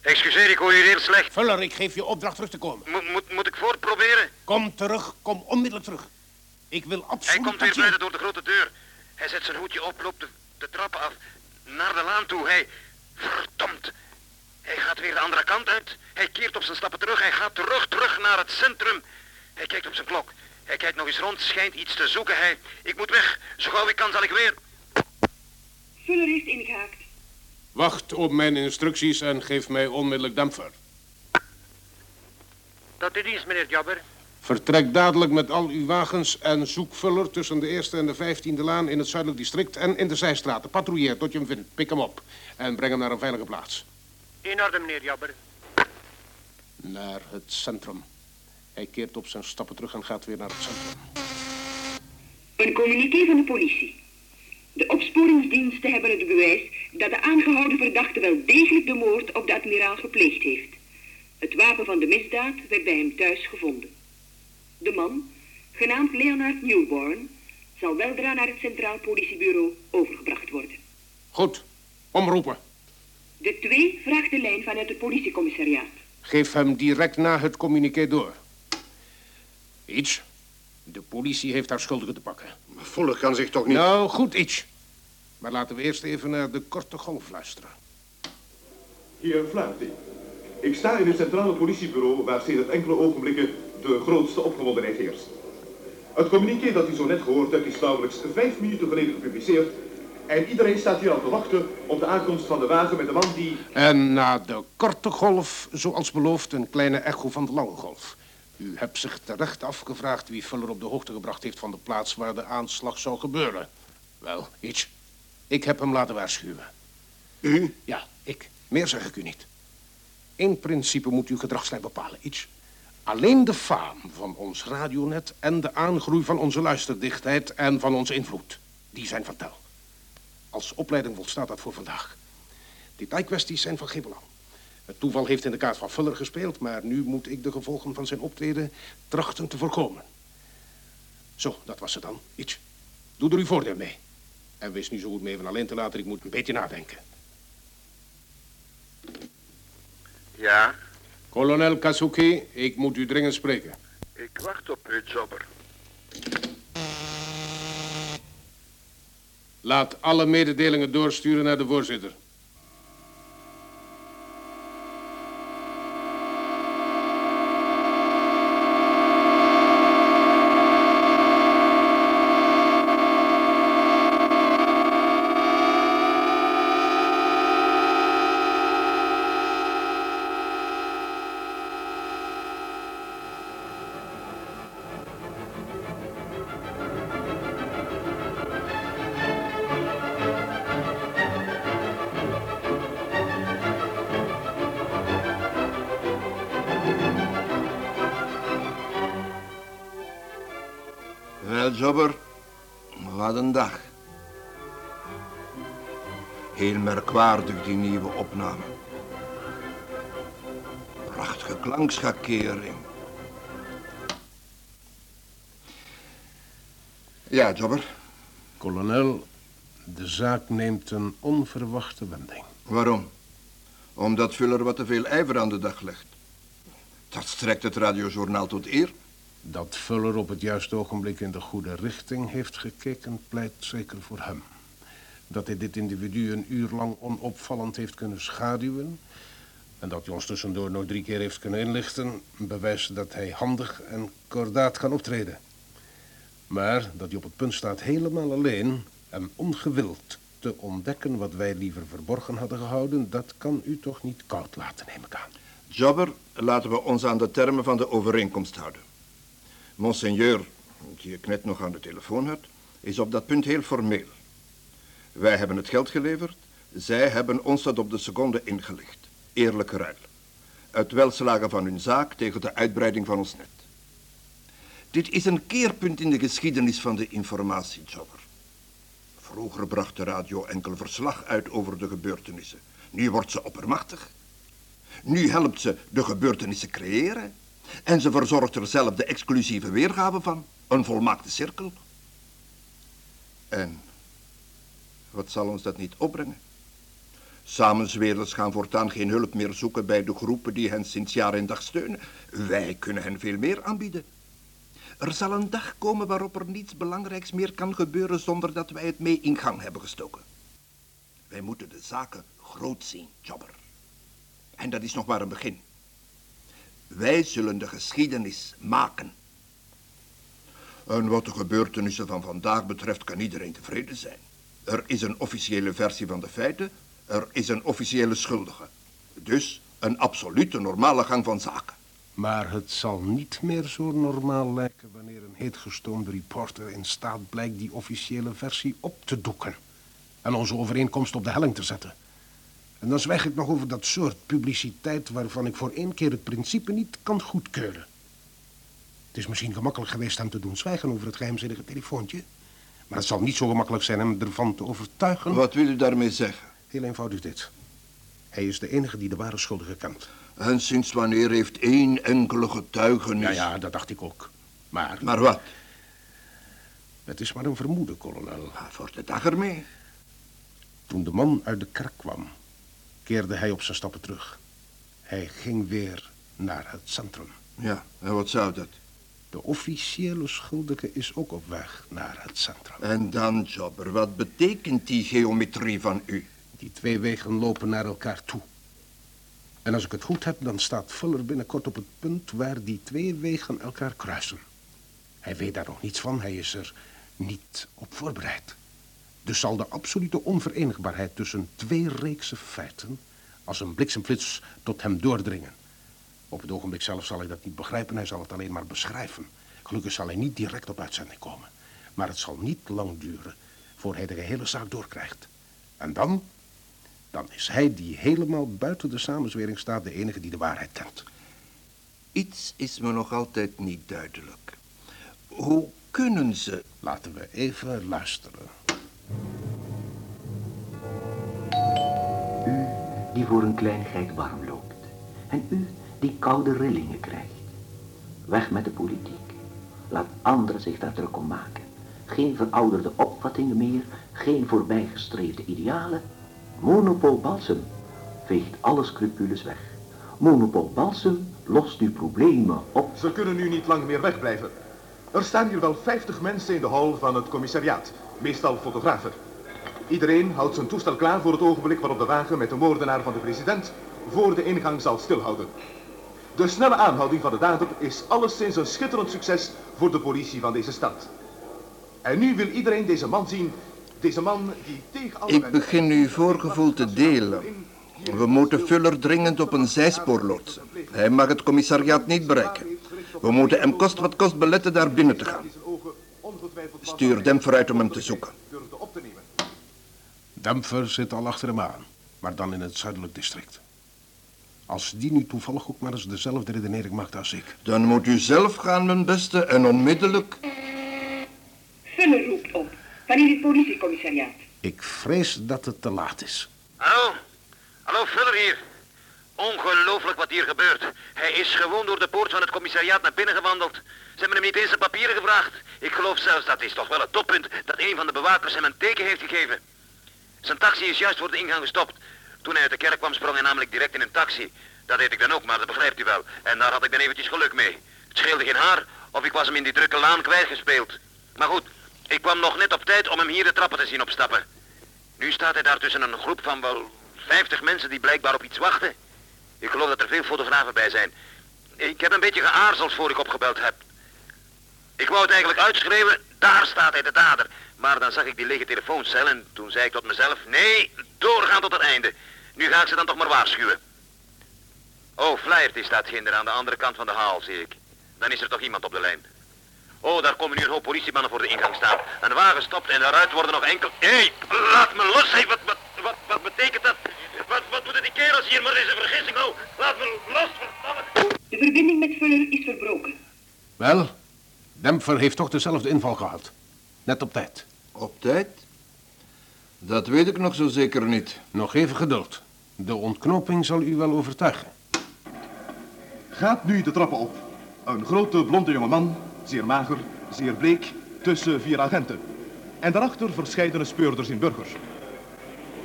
Excuseer, ik hoor u heel slecht. Vuller, ik geef je opdracht terug te komen. Moet, moet, moet ik voortproberen? Kom terug, kom onmiddellijk terug. Ik wil absoluut Hij komt weer buiten door de grote deur. Hij zet zijn hoedje op, loopt de, de trappen af, naar de laan toe. Hij... Verdomd. Hij gaat weer de andere kant uit. Hij keert op zijn stappen terug. Hij gaat terug, terug naar het centrum. Hij kijkt op zijn klok. Hij kijkt nog eens rond, schijnt iets te zoeken. Hij... Ik moet weg. Zo gauw ik kan zal ik weer... Vuller heeft ingehaakt. Wacht op mijn instructies en geef mij onmiddellijk demper. Tot de dienst, meneer Jobber. Vertrek dadelijk met al uw wagens en zoek Vuller tussen de eerste en de vijftiende laan in het zuidelijk district en in de zijstraten. Patrouilleer tot je hem vindt. Pik hem op en breng hem naar een veilige plaats. In orde, meneer Jobber. Naar het centrum. Hij keert op zijn stappen terug en gaat weer naar het centrum. Een communiqué van de politie. De opsporingsdiensten hebben het bewijs dat de aangehouden verdachte wel degelijk de moord op de admiraal gepleegd heeft. Het wapen van de misdaad werd bij hem thuis gevonden. De man, genaamd Leonard Newborn, zal weldra naar het Centraal Politiebureau overgebracht worden. Goed, omroepen. De twee vraagt de lijn vanuit het politiecommissariaat. Geef hem direct na het communiqué door. Iets. De politie heeft haar schuldigen te pakken. Fuller kan zich toch niet... Nou, goed, iets. Maar laten we eerst even naar de korte golf luisteren. Hier Flaherty. Ik sta in het centrale politiebureau waar sinds enkele ogenblikken de grootste opgewondenheid heerst. Het communiqué dat u zo net gehoord hebt is nauwelijks vijf minuten geleden gepubliceerd en iedereen staat hier al te wachten op de aankomst van de wagen met de man die... En na de korte golf, zoals beloofd, een kleine echo van de lange golf. U hebt zich terecht afgevraagd wie Fuller op de hoogte gebracht heeft van de plaats waar de aanslag zou gebeuren. Wel, iets. Ik heb hem laten waarschuwen. U? Ja, ik. Meer zeg ik u niet. Eén principe moet uw gedragslijn bepalen, iets. Alleen de faam van ons radionet en de aangroei van onze luisterdichtheid en van onze invloed, die zijn van tel. Als opleiding volstaat dat voor vandaag. Detailkwesties zijn van geen belang. Het toeval heeft in de kaart van Fuller gespeeld, maar nu moet ik de gevolgen van zijn optreden trachten te voorkomen. Zo, dat was het dan. Iets. Doe er uw voordeel mee. En wees nu zo goed mee even alleen te laten, ik moet een beetje nadenken. Ja, Kolonel Kazuki, ik moet u dringend spreken. ik wacht op u, Jobber. Laat alle mededelingen doorsturen naar de voorzitter. Merkwaardig, die nieuwe opname. Prachtige klankschakering. Ja, Jobber. Kolonel, de zaak neemt een onverwachte wending. Waarom? Omdat Fuller wat te veel ijver aan de dag legt. Dat strekt het radiojournaal tot eer. Dat Fuller op het juiste ogenblik in de goede richting heeft gekeken, pleit zeker voor hem. Dat hij dit individu een uur lang onopvallend heeft kunnen schaduwen... en dat hij ons tussendoor nog drie keer heeft kunnen inlichten... bewijst dat hij handig en kordaat kan optreden. Maar dat hij op het punt staat helemaal alleen en ongewild te ontdekken... wat wij liever verborgen hadden gehouden... dat kan u toch niet koud laten, neem ik aan. Jobber, laten we ons aan de termen van de overeenkomst houden. Monseigneur, die ik net nog aan de telefoon had, is op dat punt heel formeel. Wij hebben het geld geleverd, zij hebben ons dat op de seconde ingelicht. Eerlijke ruil. Het welslagen van hun zaak tegen de uitbreiding van ons net. Dit is een keerpunt in de geschiedenis van de informatiejobber. Vroeger bracht de radio enkel verslag uit over de gebeurtenissen. Nu wordt ze oppermachtig. Nu helpt ze de gebeurtenissen creëren. En ze verzorgt er zelf de exclusieve weergave van. Een volmaakte cirkel. En wat zal ons dat niet opbrengen? Samenzweerders gaan voortaan geen hulp meer zoeken bij de groepen die hen sinds jaar en dag steunen. Wij kunnen hen veel meer aanbieden. Er zal een dag komen waarop er niets belangrijks meer kan gebeuren zonder dat wij het mee in gang hebben gestoken. Wij moeten de zaken groot zien, Jobber. En dat is nog maar een begin. Wij zullen de geschiedenis maken. En wat de gebeurtenissen van vandaag betreft kan iedereen tevreden zijn. Er is een officiële versie van de feiten, er is een officiële schuldige. Dus een absolute normale gang van zaken. Maar het zal niet meer zo normaal lijken wanneer een heetgestoomde reporter in staat blijkt die officiële versie op te doeken. En onze overeenkomst op de helling te zetten. En dan zwijg ik nog over dat soort publiciteit waarvan ik voor één keer het principe niet kan goedkeuren. Het is misschien gemakkelijk geweest hem te doen zwijgen over het geheimzinnige telefoontje. Maar het zal niet zo gemakkelijk zijn hem ervan te overtuigen. Wat wil u daarmee zeggen? Heel eenvoudig dit. Hij is de enige die de ware schuldige kent. En sinds wanneer heeft één enkele getuigenis... Ja, ja, dat dacht ik ook. Maar... Maar wat? Het is maar een vermoeden, kolonel. Voor de dag ermee. Toen de man uit de kerk kwam, keerde hij op zijn stappen terug. Hij ging weer naar het centrum. Ja, en wat zou dat? De officiële schuldige is ook op weg naar het centrum. En dan, Jobber, wat betekent die geometrie van u? Die twee wegen lopen naar elkaar toe. En als ik het goed heb, dan staat Fuller binnenkort op het punt waar die twee wegen elkaar kruisen. Hij weet daar nog niets van, hij is er niet op voorbereid. Dus zal de absolute onverenigbaarheid tussen twee reekse feiten als een bliksemflits tot hem doordringen. Op het ogenblik zelf zal hij dat niet begrijpen, hij zal het alleen maar beschrijven. Gelukkig zal hij niet direct op uitzending komen. Maar het zal niet lang duren voor hij de gehele zaak doorkrijgt. En dan, dan is hij die helemaal buiten de samenzwering staat de enige die de waarheid kent. Iets is me nog altijd niet duidelijk. Hoe kunnen ze... Laten we even luisteren. U die voor een kleinigheid warm loopt. En u die koude rillingen krijgt. Weg met de politiek. Laat anderen zich daar druk om maken. Geen verouderde opvattingen meer, geen voorbijgestreefde idealen. Monopol Balsem veegt alle scrupules weg. Monopol Balsem lost uw problemen op. Ze kunnen nu niet lang meer wegblijven. Er staan hier wel 50 mensen in de hal van het commissariaat, meestal fotografen. Iedereen houdt zijn toestel klaar voor het ogenblik waarop de wagen met de moordenaar van de president voor de ingang zal stilhouden. De snelle aanhouding van de dader is alleszins een schitterend succes voor de politie van deze stad. En nu wil iedereen deze man zien, deze man die tegen alle Ik begin uw voorgevoel te delen. We moeten Fuller dringend op een zijspoor loodsen. Hij mag het commissariaat niet bereiken. We moeten hem kost wat kost beletten daar binnen te gaan. Stuur Dempfer uit om hem te zoeken. Dempfer zit al achter hem aan, maar dan in het zuidelijk district. Als die nu toevallig ook maar eens dezelfde redenering maakt als ik. Dan moet u zelf gaan, mijn beste, en onmiddellijk. Vuller roept op. Van in het politiecommissariaat. Ik vrees dat het te laat is. Hallo? Hallo, Vuller hier. Ongelooflijk wat hier gebeurt. Hij is gewoon door de poort van het commissariaat naar binnen gewandeld. Ze hebben hem niet eens zijn papieren gevraagd. Ik geloof zelfs, dat is toch wel het toppunt, dat een van de bewakers hem een teken heeft gegeven. Zijn taxi is juist voor de ingang gestopt. Toen hij uit de kerk kwam, sprong hij namelijk direct in een taxi. Dat deed ik dan ook, maar dat begrijpt u wel. En daar had ik dan eventjes geluk mee. Het scheelde geen haar, of ik was hem in die drukke laan kwijtgespeeld. Maar goed, ik kwam nog net op tijd om hem hier de trappen te zien opstappen. Nu staat hij daar tussen een groep van wel 50 mensen die blijkbaar op iets wachten. Ik geloof dat er veel fotografen bij zijn. Ik heb een beetje geaarzeld voor ik opgebeld heb. Ik wou het eigenlijk uitschreeuwen, daar staat hij de dader. Maar dan zag ik die lege telefooncel en toen zei ik tot mezelf, nee, doorgaan tot het einde. Nu ga ik ze dan toch maar waarschuwen. Oh, Flaherty staat ginder aan de andere kant van de haal, zie ik. Dan is er toch iemand op de lijn. Oh, daar komen nu een hoop politiemannen voor de ingang staan. Een wagen stopt en daaruit worden nog enkel... Hé, hey, laat me los, hé, wat, wat, wat, wat betekent dat? Wat, wat moeten die kerels hier? Maar er is een vergissing, oh, laat me los, verdamme. De verbinding met Vuller is verbroken. Wel, Dempfer heeft toch dezelfde inval gehad. Net op tijd. Op tijd? Dat weet ik nog zo zeker niet. Nog even geduld. De ontknoping zal u wel overtuigen. Gaat nu de trappen op. Een grote blonde jongeman, zeer mager, zeer bleek, tussen vier agenten. En daarachter verscheidene speurders in burgers.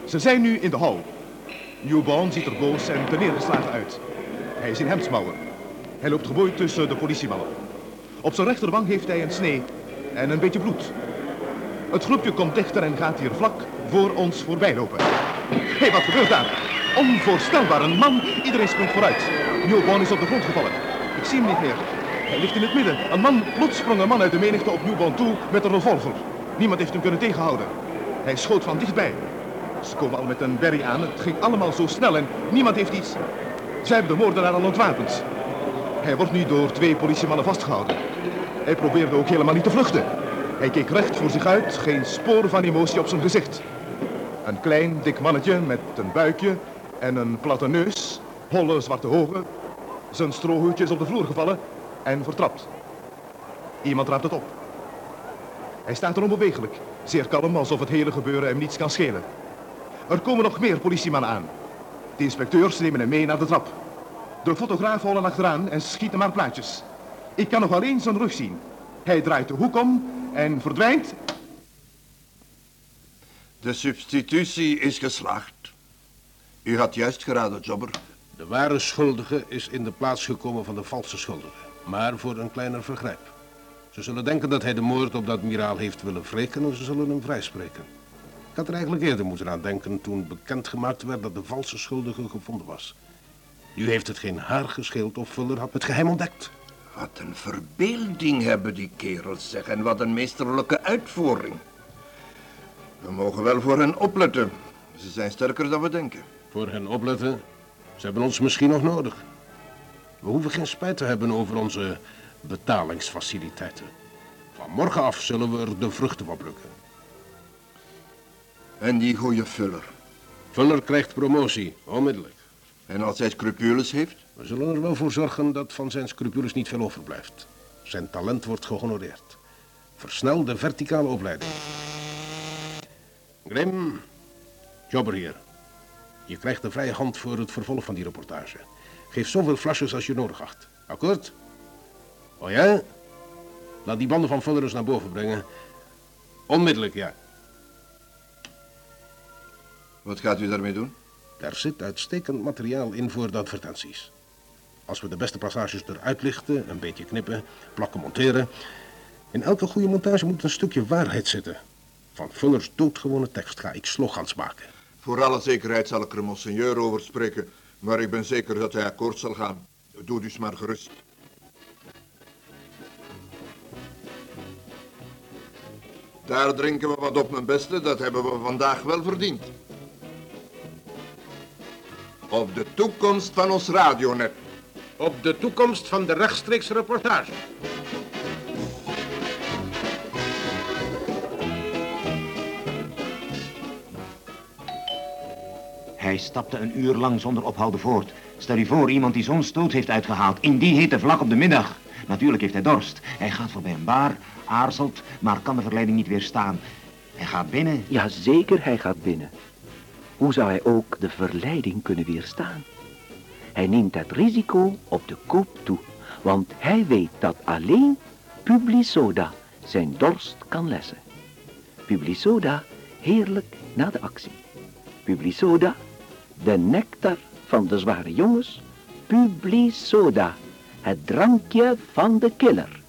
Ze zijn nu in de hal. Newborn ziet er boos en teneergeslagen uit. Hij is in hemdsmouwen. Hij loopt geboeid tussen de politiemannen. Op zijn rechterwang heeft hij een snee en een beetje bloed. Het groepje komt dichter en gaat hier vlak voor ons voorbij lopen. Hé, hey, wat gebeurt daar? Onvoorstelbaar, een man. Iedereen springt vooruit. Newborn is op de grond gevallen. Ik zie hem niet meer. Hij ligt in het midden. Een man, plots sprong een man uit de menigte op Newborn toe met een revolver. Niemand heeft hem kunnen tegenhouden. Hij schoot van dichtbij. Ze komen al met een berry aan. Het ging allemaal zo snel en niemand heeft iets. Zij hebben de moordenaar al ontwapend. Hij wordt nu door twee politiemannen vastgehouden. Hij probeerde ook helemaal niet te vluchten. Hij keek recht voor zich uit, geen spoor van emotie op zijn gezicht. Een klein, dik mannetje met een buikje en een platte neus, holle zwarte ogen. Zijn strohoedje is op de vloer gevallen en vertrapt. Iemand raapt het op. Hij staat er onbewegelijk, zeer kalm, alsof het hele gebeuren hem niets kan schelen. Er komen nog meer politiemannen aan. De inspecteurs nemen hem mee naar de trap. De fotograaf hollen achteraan en schieten maar plaatjes. Ik kan nog alleen zijn rug zien. Hij draait de hoek om en verdwijnt. De substitutie is geslaagd. U had juist geraden, Jobber. De ware schuldige is in de plaats gekomen van de valse schuldige, maar voor een kleiner vergrijp. Ze zullen denken dat hij de moord op de admiraal heeft willen wreken en ze zullen hem vrijspreken. Ik had er eigenlijk eerder moeten aan denken toen bekendgemaakt werd dat de valse schuldige gevonden was. Nu heeft het geen haar gescheeld of Fuller had het geheim ontdekt. Wat een verbeelding hebben die kerels, zeg. En wat een meesterlijke uitvoering. We mogen wel voor hen opletten. Ze zijn sterker dan we denken. Voor hen opletten? Ze hebben ons misschien nog nodig. We hoeven geen spijt te hebben over onze betalingsfaciliteiten. Van morgen af zullen we er de vruchten van plukken. En die goeie Fuller? Fuller krijgt promotie, onmiddellijk. En als hij scrupules heeft? We zullen er wel voor zorgen dat van zijn scrupules niet veel overblijft. Zijn talent wordt gehonoreerd. Versnel de verticale opleiding. Grim, Jobber hier. Je krijgt de vrije hand voor het vervolg van die reportage. Geef zoveel flasjes als je nodig acht. Akkoord? Oh ja? Laat die banden van Fuller eens naar boven brengen. Onmiddellijk, ja. Wat gaat u daarmee doen? Daar zit uitstekend materiaal in voor de advertenties. Als we de beste passages eruit lichten, een beetje knippen, plakken, monteren. In elke goede montage moet een stukje waarheid zitten. Van Fullers doodgewone tekst ga ik slogans maken. Voor alle zekerheid zal ik er monseigneur over spreken, maar ik ben zeker dat hij akkoord zal gaan. Doe dus maar gerust. Daar drinken we wat op mijn beste, dat hebben we vandaag wel verdiend. Op de toekomst van ons radionet. Op de toekomst van de rechtstreeks reportage. Hij stapte een uur lang zonder ophouden voort. Stel u voor, iemand die zo'n stoot heeft uitgehaald, in die hitte vlak op de middag. Natuurlijk heeft hij dorst. Hij gaat voorbij een bar, aarzelt, maar kan de verleiding niet weerstaan. Hij gaat binnen. Ja, zeker, hij gaat binnen. Hoe zou hij ook de verleiding kunnen weerstaan? Hij neemt het risico op de koop toe, want hij weet dat alleen Publisoda zijn dorst kan lessen. Publisoda, heerlijk na de actie. Publisoda, de nectar van de zware jongens. Publisoda, het drankje van de killer.